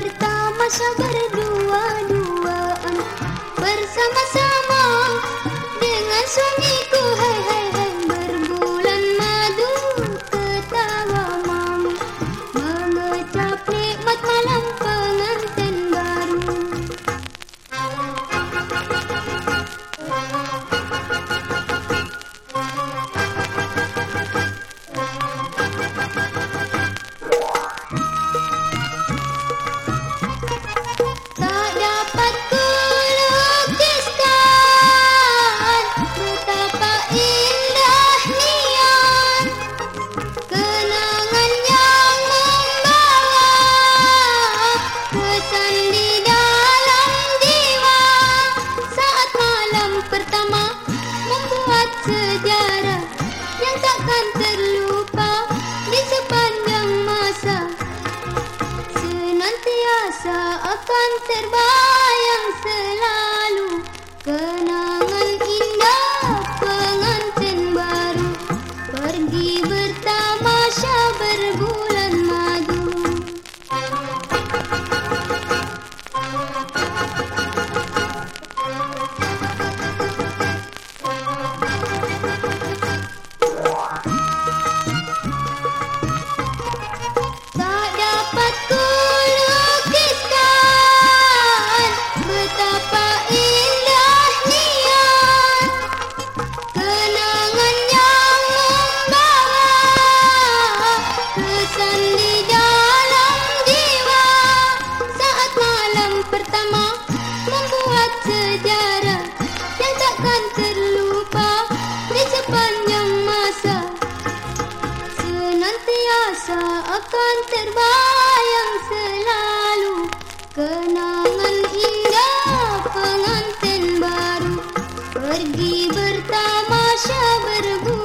pertama sabar berdua-duaan bersama-sama dengan suami. Senantiasa akan terbayang selalu kenangan sentiasa akan terbayang selalu. Kenangan indah pengantin baru. Pergi bertamasya berburu